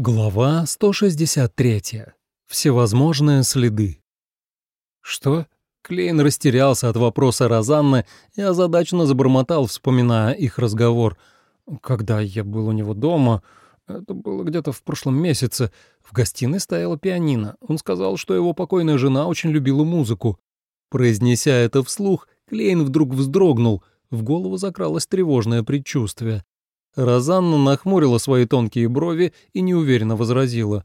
Глава 163. Всевозможные следы. Что? Клейн растерялся от вопроса Розанны и озадаченно забормотал, вспоминая их разговор. Когда я был у него дома, это было где-то в прошлом месяце, в гостиной стояла пианино. Он сказал, что его покойная жена очень любила музыку. Произнеся это вслух, Клейн вдруг вздрогнул, в голову закралось тревожное предчувствие. Розанна нахмурила свои тонкие брови и неуверенно возразила.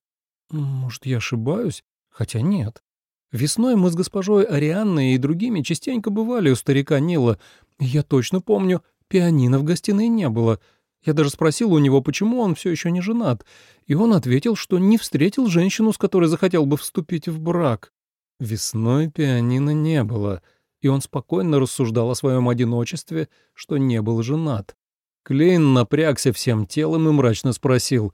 «Может, я ошибаюсь? Хотя нет. Весной мы с госпожой Арианной и другими частенько бывали у старика Нила. Я точно помню, пианино в гостиной не было. Я даже спросил у него, почему он все еще не женат, и он ответил, что не встретил женщину, с которой захотел бы вступить в брак. Весной пианино не было, и он спокойно рассуждал о своем одиночестве, что не был женат. Клейн напрягся всем телом и мрачно спросил.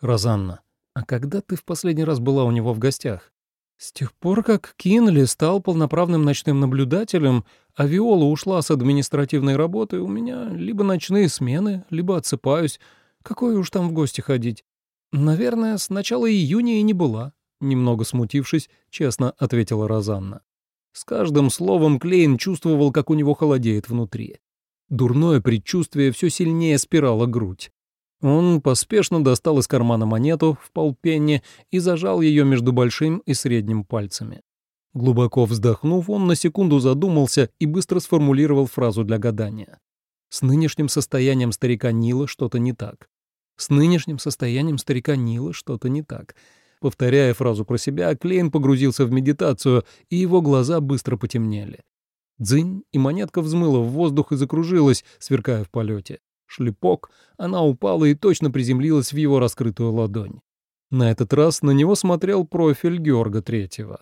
«Розанна, а когда ты в последний раз была у него в гостях?» «С тех пор, как Кинли стал полноправным ночным наблюдателем, а Виола ушла с административной работы, у меня либо ночные смены, либо отсыпаюсь. Какое уж там в гости ходить? Наверное, с начала июня и не была». Немного смутившись, честно ответила Розанна. С каждым словом Клейн чувствовал, как у него холодеет внутри. Дурное предчувствие все сильнее спирало грудь. Он поспешно достал из кармана монету в полпенни и зажал ее между большим и средним пальцами. Глубоко вздохнув, он на секунду задумался и быстро сформулировал фразу для гадания. С нынешним состоянием старика Нила что-то не так. С нынешним состоянием старика Нила что-то не так. Повторяя фразу про себя, Клейн погрузился в медитацию, и его глаза быстро потемнели. Дзынь, и монетка взмыла в воздух и закружилась, сверкая в полете. Шлепок, она упала и точно приземлилась в его раскрытую ладонь. На этот раз на него смотрел профиль Георга Третьего.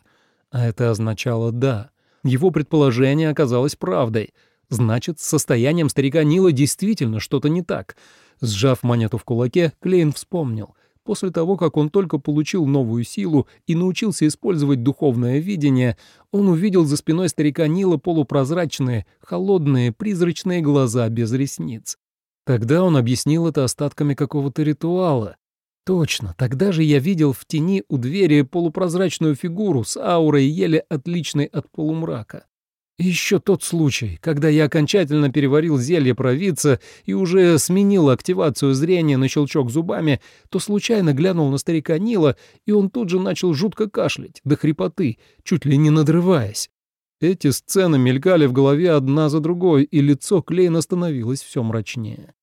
А это означало «да». Его предположение оказалось правдой. Значит, с состоянием старика Нила действительно что-то не так. Сжав монету в кулаке, Клейн вспомнил. После того, как он только получил новую силу и научился использовать духовное видение, он увидел за спиной старика Нила полупрозрачные, холодные, призрачные глаза без ресниц. Тогда он объяснил это остатками какого-то ритуала. Точно, тогда же я видел в тени у двери полупрозрачную фигуру с аурой еле отличной от полумрака. Еще тот случай, когда я окончательно переварил зелье провидца и уже сменил активацию зрения на щелчок зубами, то случайно глянул на старика Нила, и он тут же начал жутко кашлять, до хрипоты, чуть ли не надрываясь. Эти сцены мелькали в голове одна за другой, и лицо Клейна становилось все мрачнее.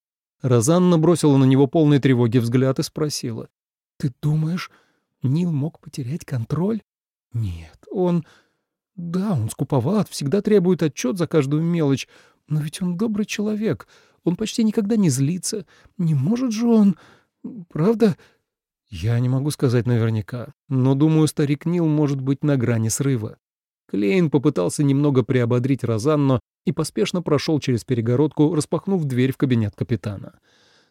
Розанна бросила на него полный тревоги взгляд и спросила. «Ты думаешь, Нил мог потерять контроль?» «Нет, он...» Да, он скуповат, всегда требует отчет за каждую мелочь, но ведь он добрый человек, он почти никогда не злится. Не может же он... Правда? Я не могу сказать наверняка, но думаю, старик Нил может быть на грани срыва. Клейн попытался немного приободрить Розанну и поспешно прошел через перегородку, распахнув дверь в кабинет капитана.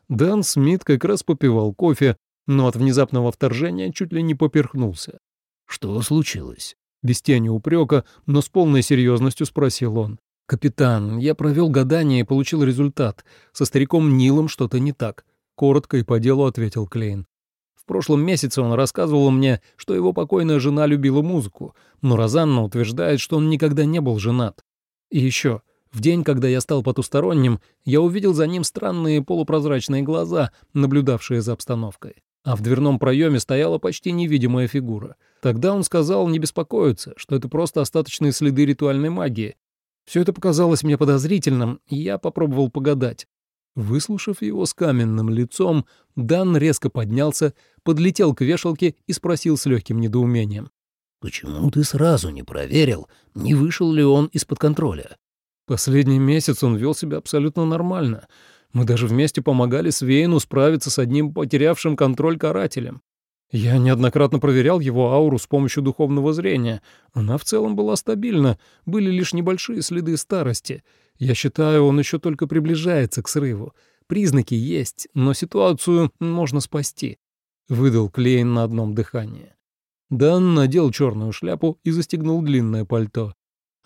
Дан Смит как раз попивал кофе, но от внезапного вторжения чуть ли не поперхнулся. «Что случилось?» Без тени упрека, но с полной серьезностью спросил он. «Капитан, я провел гадание и получил результат. Со стариком Нилом что-то не так», — коротко и по делу ответил Клейн. В прошлом месяце он рассказывал мне, что его покойная жена любила музыку, но Розанна утверждает, что он никогда не был женат. И еще, в день, когда я стал потусторонним, я увидел за ним странные полупрозрачные глаза, наблюдавшие за обстановкой а в дверном проеме стояла почти невидимая фигура. Тогда он сказал не беспокоиться, что это просто остаточные следы ритуальной магии. Все это показалось мне подозрительным, и я попробовал погадать. Выслушав его с каменным лицом, Дан резко поднялся, подлетел к вешалке и спросил с легким недоумением. «Почему ты сразу не проверил, не вышел ли он из-под контроля?» Последний месяц он вел себя абсолютно нормально. Мы даже вместе помогали Свейну справиться с одним потерявшим контроль карателем. Я неоднократно проверял его ауру с помощью духовного зрения. Она в целом была стабильна, были лишь небольшие следы старости. Я считаю, он еще только приближается к срыву. Признаки есть, но ситуацию можно спасти. Выдал Клейн на одном дыхании. Дан надел черную шляпу и застегнул длинное пальто.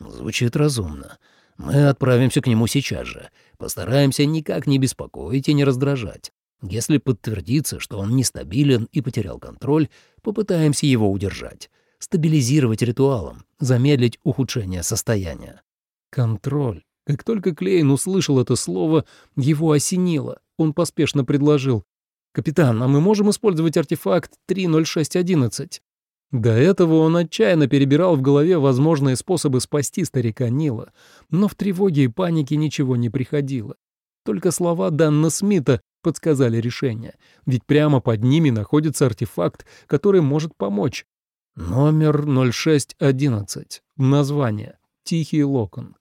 «Звучит разумно. Мы отправимся к нему сейчас же. Постараемся никак не беспокоить и не раздражать. Если подтвердится, что он нестабилен и потерял контроль, попытаемся его удержать, стабилизировать ритуалом, замедлить ухудшение состояния. Контроль. Как только Клейн услышал это слово, его осенило. Он поспешно предложил. «Капитан, а мы можем использовать артефакт 30611?» До этого он отчаянно перебирал в голове возможные способы спасти старика Нила, но в тревоге и панике ничего не приходило. Только слова Данна Смита подсказали решение, ведь прямо под ними находится артефакт, который может помочь. Номер 0611. Название. Тихий локон.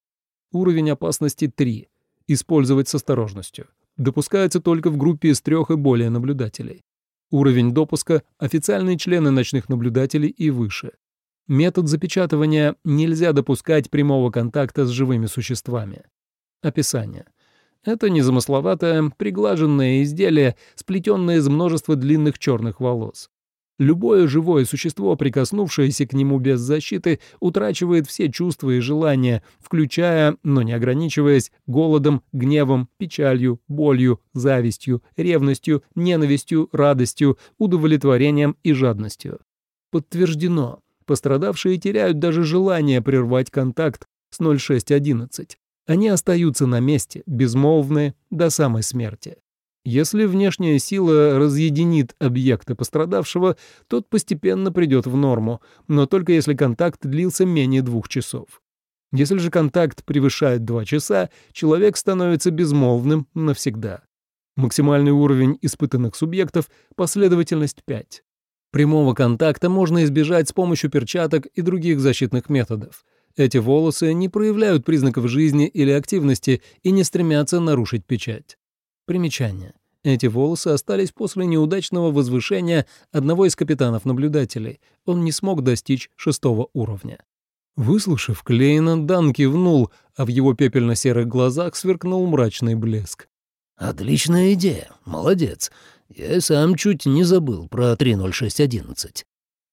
Уровень опасности 3. Использовать с осторожностью. Допускается только в группе из трех и более наблюдателей. Уровень допуска – официальные члены ночных наблюдателей и выше. Метод запечатывания – нельзя допускать прямого контакта с живыми существами. Описание. Это незамысловатое, приглаженное изделие, сплетенное из множества длинных черных волос. Любое живое существо, прикоснувшееся к нему без защиты, утрачивает все чувства и желания, включая, но не ограничиваясь, голодом, гневом, печалью, болью, завистью, ревностью, ненавистью, радостью, удовлетворением и жадностью. Подтверждено. Пострадавшие теряют даже желание прервать контакт с 0611. Они остаются на месте, безмолвные, до самой смерти. Если внешняя сила разъединит объекта пострадавшего, тот постепенно придет в норму, но только если контакт длился менее двух часов. Если же контакт превышает два часа, человек становится безмолвным навсегда. Максимальный уровень испытанных субъектов – последовательность 5. Прямого контакта можно избежать с помощью перчаток и других защитных методов. Эти волосы не проявляют признаков жизни или активности и не стремятся нарушить печать. Примечание. Эти волосы остались после неудачного возвышения одного из капитанов-наблюдателей. Он не смог достичь шестого уровня. Выслушав Клейна, Дан кивнул, а в его пепельно-серых глазах сверкнул мрачный блеск. «Отличная идея. Молодец. Я сам чуть не забыл про 30611.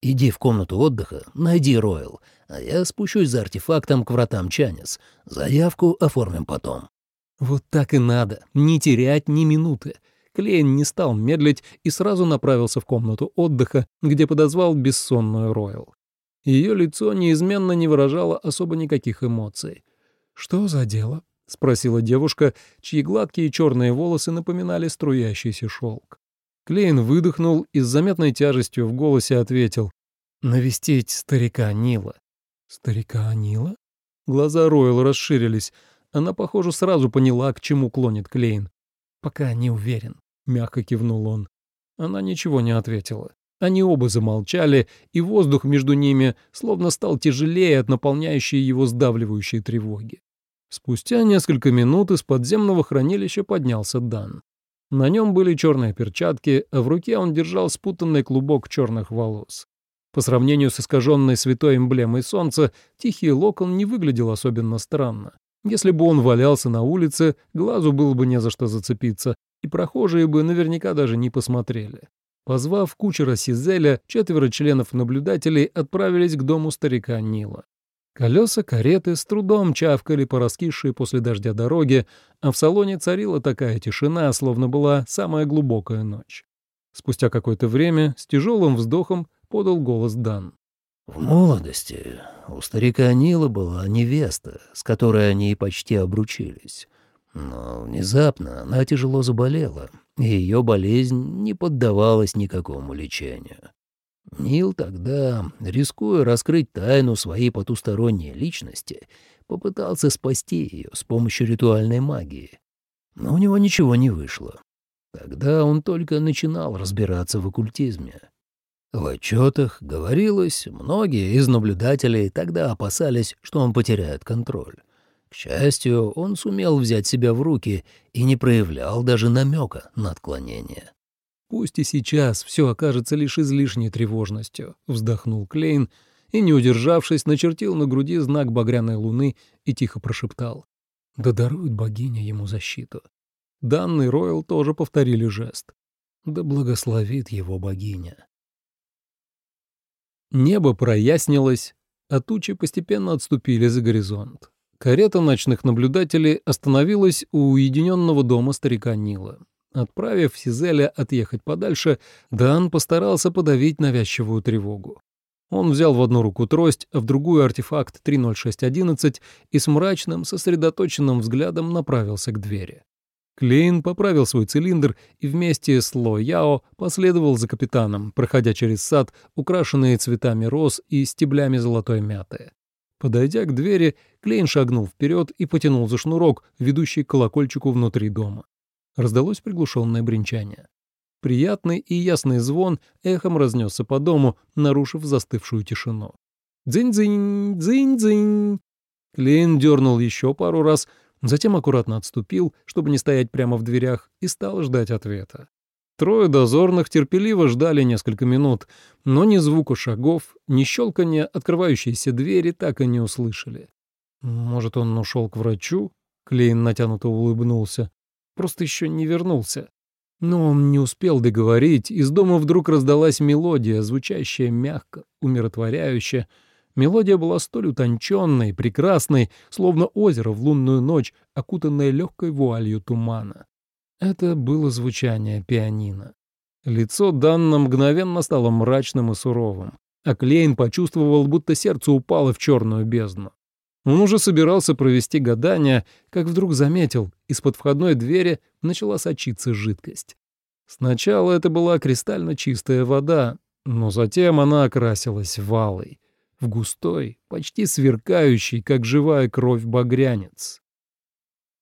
Иди в комнату отдыха, найди Ройл, а я спущусь за артефактом к вратам Чанис. Заявку оформим потом». Вот так и надо, не терять ни минуты. Клейн не стал медлить и сразу направился в комнату отдыха, где подозвал бессонную Ройл. Ее лицо неизменно не выражало особо никаких эмоций. «Что за дело?» — спросила девушка, чьи гладкие черные волосы напоминали струящийся шелк. Клейн выдохнул и с заметной тяжестью в голосе ответил. «Навестить старика Нила». «Старика Нила?» Глаза Ройл расширились. Она, похоже, сразу поняла, к чему клонит Клейн. «Пока не уверен», — мягко кивнул он. Она ничего не ответила. Они оба замолчали, и воздух между ними словно стал тяжелее от наполняющей его сдавливающей тревоги. Спустя несколько минут из подземного хранилища поднялся Дан. На нем были черные перчатки, а в руке он держал спутанный клубок черных волос. По сравнению с искаженной святой эмблемой солнца, тихий локон не выглядел особенно странно. Если бы он валялся на улице, глазу было бы не за что зацепиться, и прохожие бы наверняка даже не посмотрели. Позвав кучера Сизеля, четверо членов наблюдателей отправились к дому старика Нила. Колеса кареты с трудом чавкали по раскисшей после дождя дороге, а в салоне царила такая тишина, словно была самая глубокая ночь. Спустя какое-то время с тяжелым вздохом подал голос Дан. В молодости у старика Нила была невеста, с которой они почти обручились. Но внезапно она тяжело заболела, и ее болезнь не поддавалась никакому лечению. Нил тогда, рискуя раскрыть тайну своей потусторонней личности, попытался спасти ее с помощью ритуальной магии. Но у него ничего не вышло. Тогда он только начинал разбираться в оккультизме. В отчетах говорилось, многие из наблюдателей тогда опасались, что он потеряет контроль. К счастью, он сумел взять себя в руки и не проявлял даже намека на отклонение. «Пусть и сейчас все окажется лишь излишней тревожностью», — вздохнул Клейн и, не удержавшись, начертил на груди знак багряной луны и тихо прошептал. «Да дарует богиня ему защиту». Данный Ройл тоже повторили жест. «Да благословит его богиня». Небо прояснилось, а тучи постепенно отступили за горизонт. Карета ночных наблюдателей остановилась у уединенного дома старика Нила. Отправив Сизеля отъехать подальше, Дан постарался подавить навязчивую тревогу. Он взял в одну руку трость, а в другую артефакт 30611 и с мрачным, сосредоточенным взглядом направился к двери. Клейн поправил свой цилиндр и вместе с Ло Яо последовал за капитаном, проходя через сад, украшенный цветами роз и стеблями золотой мяты. Подойдя к двери, Клейн шагнул вперед и потянул за шнурок, ведущий к колокольчику внутри дома. Раздалось приглушенное бренчание. Приятный и ясный звон эхом разнесся по дому, нарушив застывшую тишину. «Дзынь-дзынь! Дзынь-дзынь!» Клейн дернул еще пару раз, затем аккуратно отступил, чтобы не стоять прямо в дверях, и стал ждать ответа. Трое дозорных терпеливо ждали несколько минут, но ни звука шагов, ни щелкания открывающейся двери так и не услышали. «Может, он ушел к врачу?» Клейн натянуто улыбнулся. «Просто еще не вернулся». Но он не успел договорить, из дома вдруг раздалась мелодия, звучащая мягко, умиротворяюще, Мелодия была столь утонченной, прекрасной, словно озеро в лунную ночь, окутанное легкой вуалью тумана. Это было звучание пианино. Лицо Данна мгновенно стало мрачным и суровым, а Клейн почувствовал, будто сердце упало в черную бездну. Он уже собирался провести гадание, как вдруг заметил, из-под входной двери начала сочиться жидкость. Сначала это была кристально чистая вода, но затем она окрасилась валой в густой, почти сверкающий, как живая кровь, багрянец.